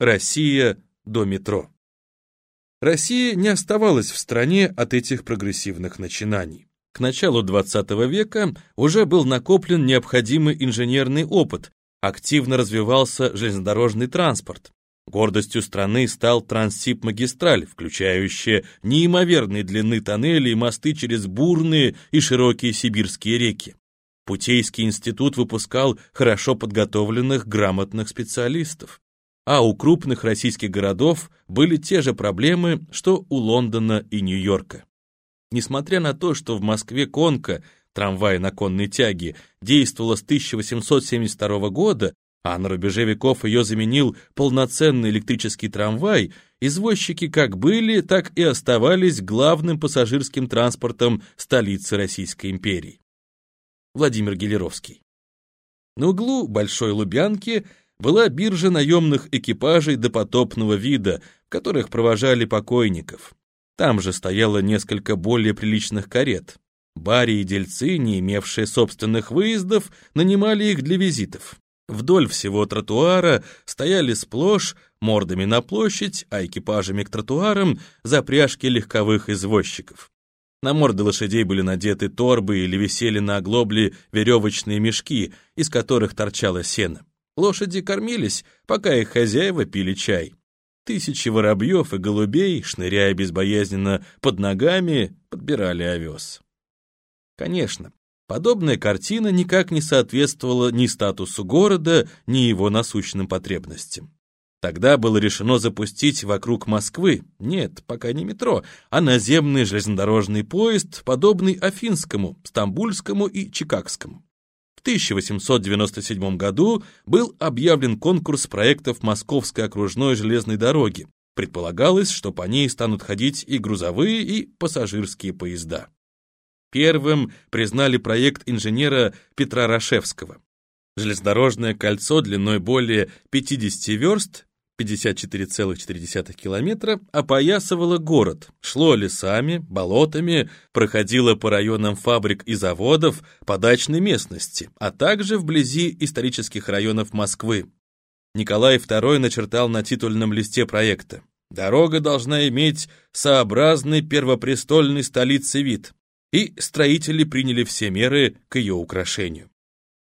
Россия до метро. Россия не оставалась в стране от этих прогрессивных начинаний. К началу XX века уже был накоплен необходимый инженерный опыт, активно развивался железнодорожный транспорт. Гордостью страны стал Транссиб-магистраль, включающая неимоверной длины тоннели и мосты через бурные и широкие сибирские реки. Путейский институт выпускал хорошо подготовленных, грамотных специалистов. А у крупных российских городов были те же проблемы, что у Лондона и Нью-Йорка. Несмотря на то, что в Москве конка, трамвай на конной тяге, действовала с 1872 года, а на рубеже веков ее заменил полноценный электрический трамвай, извозчики как были, так и оставались главным пассажирским транспортом столицы Российской империи. Владимир Гелеровский. На углу Большой Лубянки была биржа наемных экипажей допотопного вида, в которых провожали покойников. Там же стояло несколько более приличных карет. Бари и дельцы, не имевшие собственных выездов, нанимали их для визитов. Вдоль всего тротуара стояли сплошь, мордами на площадь, а экипажами к тротуарам запряжки легковых извозчиков. На морды лошадей были надеты торбы или висели на оглобле веревочные мешки, из которых торчало сено. Лошади кормились, пока их хозяева пили чай. Тысячи воробьев и голубей, шныряя безбоязненно под ногами, подбирали овес. Конечно, подобная картина никак не соответствовала ни статусу города, ни его насущным потребностям. Тогда было решено запустить вокруг Москвы, нет, пока не метро, а наземный железнодорожный поезд, подобный Афинскому, Стамбульскому и Чикагскому. В 1897 году был объявлен конкурс проектов Московской окружной железной дороги. Предполагалось, что по ней станут ходить и грузовые, и пассажирские поезда. Первым признали проект инженера Петра Рашевского. Железнодорожное кольцо длиной более 50 верст 54,4 километра, опоясывало город, шло лесами, болотами, проходило по районам фабрик и заводов, по дачной местности, а также вблизи исторических районов Москвы. Николай II начертал на титульном листе проекта. Дорога должна иметь сообразный первопрестольный столицы вид, и строители приняли все меры к ее украшению.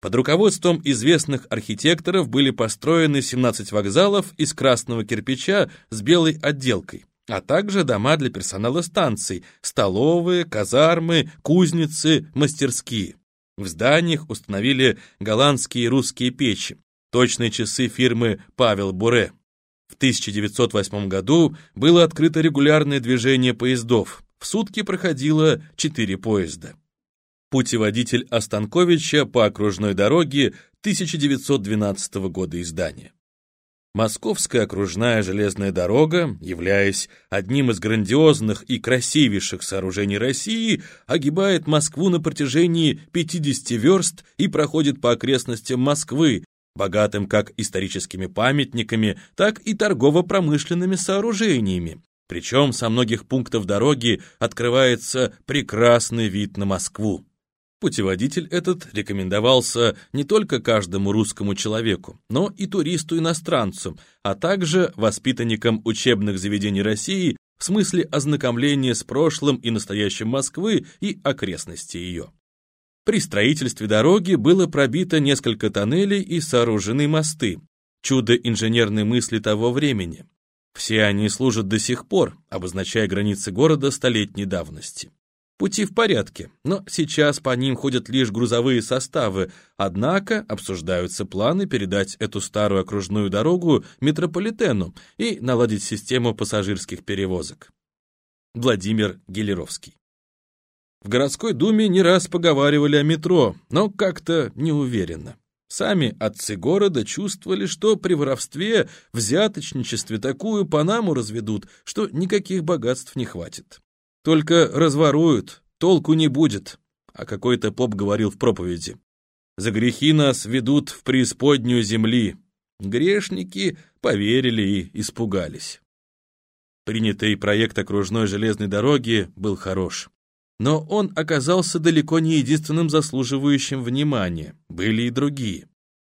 Под руководством известных архитекторов были построены 17 вокзалов из красного кирпича с белой отделкой, а также дома для персонала станций, столовые, казармы, кузницы, мастерские. В зданиях установили голландские и русские печи, точные часы фирмы «Павел Буре». В 1908 году было открыто регулярное движение поездов. В сутки проходило 4 поезда. Путеводитель Останковича по окружной дороге 1912 года издания. Московская окружная железная дорога, являясь одним из грандиозных и красивейших сооружений России, огибает Москву на протяжении 50 верст и проходит по окрестностям Москвы, богатым как историческими памятниками, так и торгово-промышленными сооружениями. Причем со многих пунктов дороги открывается прекрасный вид на Москву. Путеводитель этот рекомендовался не только каждому русскому человеку, но и туристу-иностранцу, а также воспитанникам учебных заведений России в смысле ознакомления с прошлым и настоящим Москвы и окрестностей ее. При строительстве дороги было пробито несколько тоннелей и сооружены мосты, чудо инженерной мысли того времени. Все они служат до сих пор, обозначая границы города столетней давности. Пути в порядке, но сейчас по ним ходят лишь грузовые составы, однако обсуждаются планы передать эту старую окружную дорогу метрополитену и наладить систему пассажирских перевозок. Владимир Гелеровский В городской думе не раз поговаривали о метро, но как-то неуверенно. Сами отцы города чувствовали, что при воровстве, взяточничестве такую панаму разведут, что никаких богатств не хватит. Только разворуют, толку не будет, а какой-то поп говорил в проповеди. За грехи нас ведут в преисподнюю земли. Грешники поверили и испугались. Принятый проект окружной железной дороги был хорош. Но он оказался далеко не единственным заслуживающим внимания, были и другие.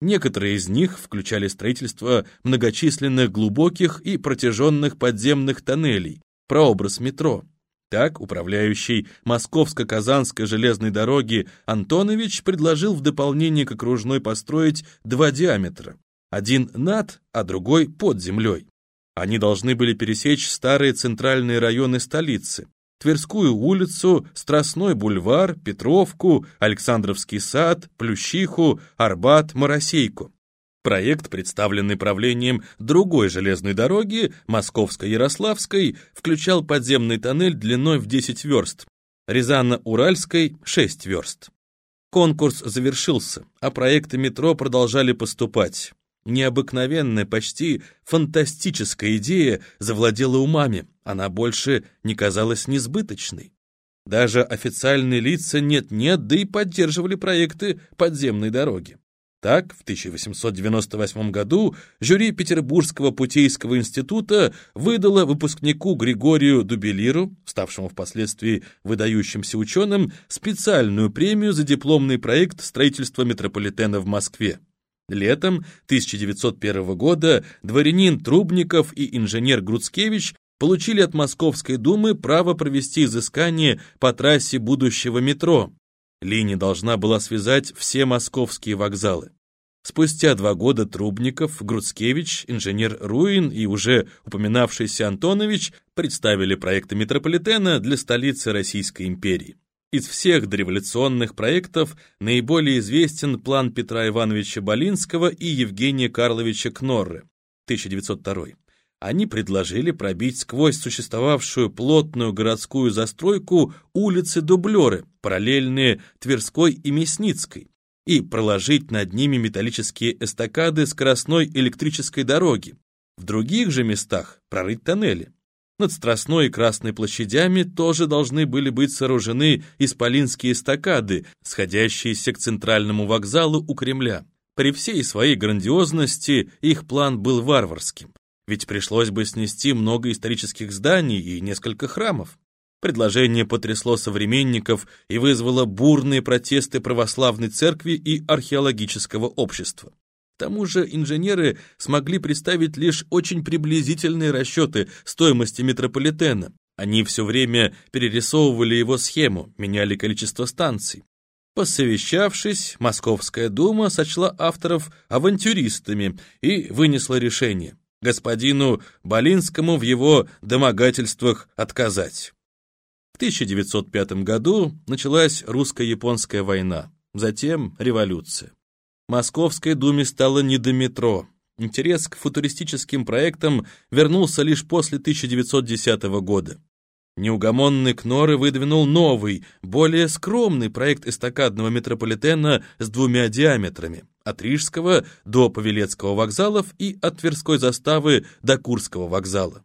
Некоторые из них включали строительство многочисленных глубоких и протяженных подземных тоннелей, прообраз метро. Так, управляющий Московско-Казанской железной дороги Антонович предложил в дополнение к окружной построить два диаметра. Один над, а другой под землей. Они должны были пересечь старые центральные районы столицы, Тверскую улицу, Страстной бульвар, Петровку, Александровский сад, Плющиху, Арбат, Моросейку. Проект, представленный правлением другой железной дороги, Московско-Ярославской, включал подземный тоннель длиной в 10 верст, Рязано-Уральской — 6 верст. Конкурс завершился, а проекты метро продолжали поступать. Необыкновенная, почти фантастическая идея завладела умами, она больше не казалась несбыточной. Даже официальные лица нет-нет, да и поддерживали проекты подземной дороги. Так, в 1898 году жюри Петербургского путейского института выдало выпускнику Григорию Дубелиру, ставшему впоследствии выдающимся ученым, специальную премию за дипломный проект строительства метрополитена в Москве. Летом 1901 года дворянин Трубников и инженер Груцкевич получили от Московской думы право провести изыскание по трассе будущего метро. Линия должна была связать все московские вокзалы. Спустя два года Трубников, Груцкевич, инженер Руин и уже упоминавшийся Антонович представили проекты метрополитена для столицы Российской империи. Из всех дореволюционных проектов наиболее известен план Петра Ивановича Болинского и Евгения Карловича Кнорры, 1902. Они предложили пробить сквозь существовавшую плотную городскую застройку улицы-дублеры, параллельные Тверской и Мясницкой, и проложить над ними металлические эстакады скоростной электрической дороги. В других же местах прорыть тоннели. Над Страстной и Красной площадями тоже должны были быть сооружены исполинские эстакады, сходящиеся к центральному вокзалу у Кремля. При всей своей грандиозности их план был варварским, ведь пришлось бы снести много исторических зданий и несколько храмов. Предложение потрясло современников и вызвало бурные протесты православной церкви и археологического общества тому же инженеры смогли представить лишь очень приблизительные расчеты стоимости метрополитена. Они все время перерисовывали его схему, меняли количество станций. Посовещавшись, Московская дума сочла авторов авантюристами и вынесла решение господину Болинскому в его домогательствах отказать. В 1905 году началась русско-японская война, затем революция. Московской думе стало не до метро. Интерес к футуристическим проектам вернулся лишь после 1910 года. Неугомонный Кноры выдвинул новый, более скромный проект эстакадного метрополитена с двумя диаметрами – от Рижского до Павелецкого вокзалов и от Тверской заставы до Курского вокзала.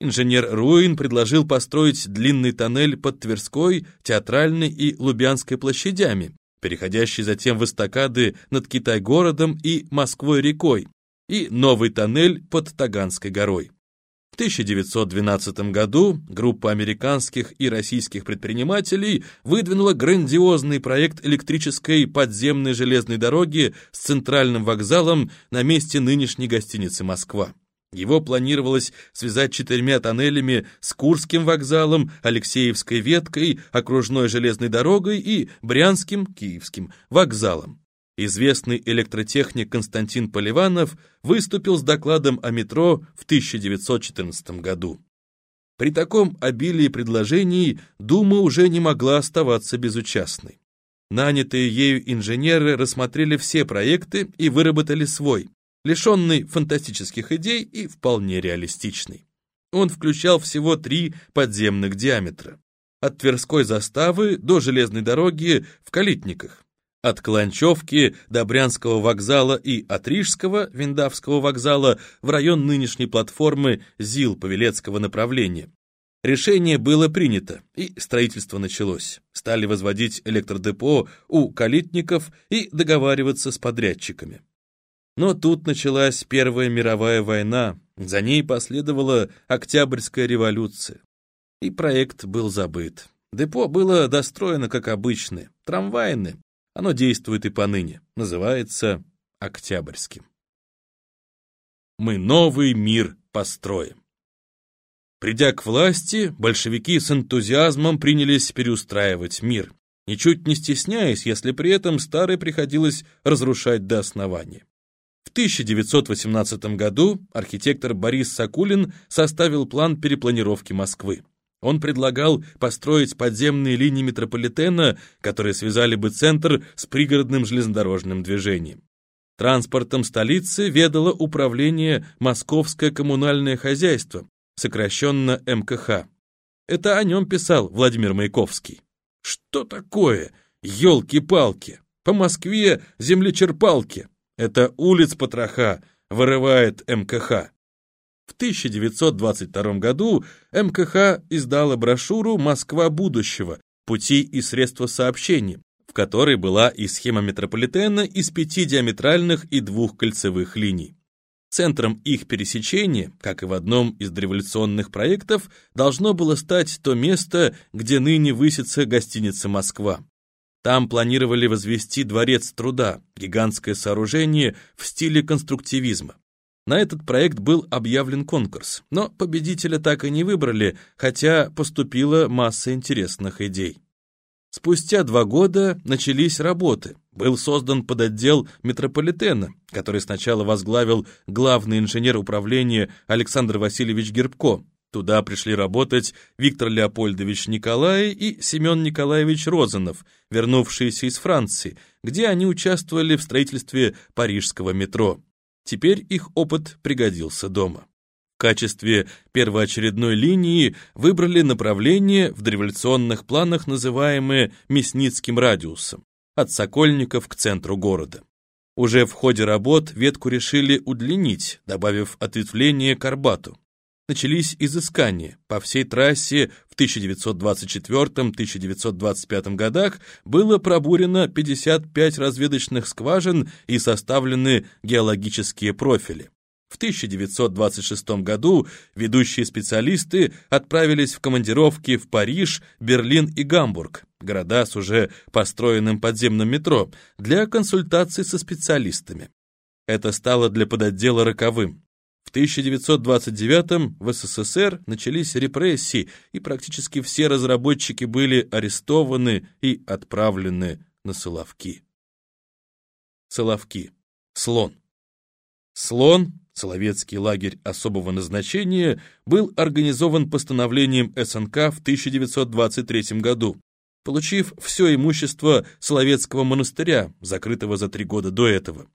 Инженер Руин предложил построить длинный тоннель под Тверской, Театральной и Лубянской площадями, переходящий затем в эстакады над Китай-городом и Москвой-рекой, и новый тоннель под Таганской горой. В 1912 году группа американских и российских предпринимателей выдвинула грандиозный проект электрической подземной железной дороги с центральным вокзалом на месте нынешней гостиницы «Москва». Его планировалось связать четырьмя тоннелями с Курским вокзалом, Алексеевской веткой, окружной железной дорогой и Брянским, Киевским вокзалом. Известный электротехник Константин Поливанов выступил с докладом о метро в 1914 году. При таком обилии предложений Дума уже не могла оставаться безучастной. Нанятые ею инженеры рассмотрели все проекты и выработали свой лишенный фантастических идей и вполне реалистичный. Он включал всего три подземных диаметра. От Тверской заставы до железной дороги в Калитниках, от Каланчевки до Брянского вокзала и от Рижского, Виндавского вокзала в район нынешней платформы ЗИЛ-Павелецкого направления. Решение было принято, и строительство началось. Стали возводить электродепо у калитников и договариваться с подрядчиками. Но тут началась Первая мировая война, за ней последовала Октябрьская революция. И проект был забыт. Депо было достроено как обычное, трамвайное. Оно действует и поныне, называется Октябрьским. Мы новый мир построим. Придя к власти, большевики с энтузиазмом принялись переустраивать мир, ничуть не стесняясь, если при этом старый приходилось разрушать до основания. В 1918 году архитектор Борис Сакулин составил план перепланировки Москвы. Он предлагал построить подземные линии метрополитена, которые связали бы центр с пригородным железнодорожным движением. Транспортом столицы ведало управление Московское коммунальное хозяйство, сокращенно МКХ. Это о нем писал Владимир Маяковский. Что такое? Ёлки-палки! По Москве землечерпалки! Это улиц потроха, вырывает МКХ. В 1922 году МКХ издала брошюру «Москва будущего. Пути и средства сообщения», в которой была и схема метрополитена из пяти диаметральных и двух кольцевых линий. Центром их пересечения, как и в одном из революционных проектов, должно было стать то место, где ныне высится гостиница «Москва». Там планировали возвести дворец труда, гигантское сооружение в стиле конструктивизма. На этот проект был объявлен конкурс, но победителя так и не выбрали, хотя поступила масса интересных идей. Спустя два года начались работы. Был создан подотдел метрополитена, который сначала возглавил главный инженер управления Александр Васильевич Гербко. Туда пришли работать Виктор Леопольдович Николай и Семен Николаевич Розанов, вернувшиеся из Франции, где они участвовали в строительстве парижского метро. Теперь их опыт пригодился дома. В качестве первоочередной линии выбрали направление в дореволюционных планах, называемое Мясницким радиусом, от Сокольников к центру города. Уже в ходе работ ветку решили удлинить, добавив ответвление к Арбату. Начались изыскания. По всей трассе в 1924-1925 годах было пробурено 55 разведочных скважин и составлены геологические профили. В 1926 году ведущие специалисты отправились в командировки в Париж, Берлин и Гамбург, города с уже построенным подземным метро, для консультаций со специалистами. Это стало для подотдела роковым. В 1929 в СССР начались репрессии, и практически все разработчики были арестованы и отправлены на Соловки. Соловки. Слон. Слон Соловецкий лагерь особого назначения был организован постановлением СНК в 1923 году, получив все имущество Соловецкого монастыря, закрытого за три года до этого.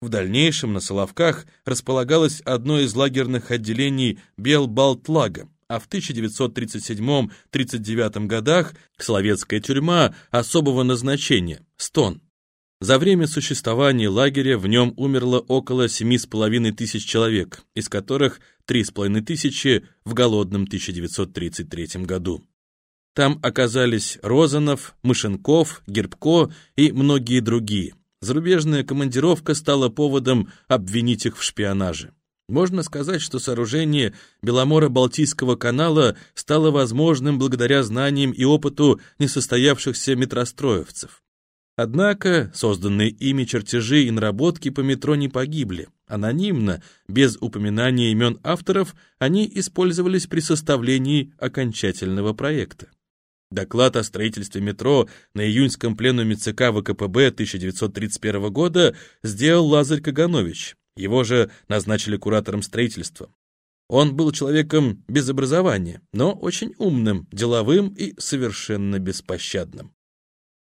В дальнейшем на Соловках располагалось одно из лагерных отделений Белбалтлага, а в 1937-39 годах Соловецкая тюрьма особого назначения – Стон. За время существования лагеря в нем умерло около 7,5 тысяч человек, из которых 3,5 тысячи в голодном 1933 году. Там оказались Розанов, Мышенков, Гербко и многие другие. Зарубежная командировка стала поводом обвинить их в шпионаже. Можно сказать, что сооружение Беломора-Балтийского канала стало возможным благодаря знаниям и опыту несостоявшихся метростроевцев. Однако созданные ими чертежи и наработки по метро не погибли. Анонимно, без упоминания имен авторов, они использовались при составлении окончательного проекта. Доклад о строительстве метро на июньском пленуме ЦК ВКПБ 1931 года сделал Лазарь Каганович. Его же назначили куратором строительства. Он был человеком без образования, но очень умным, деловым и совершенно беспощадным.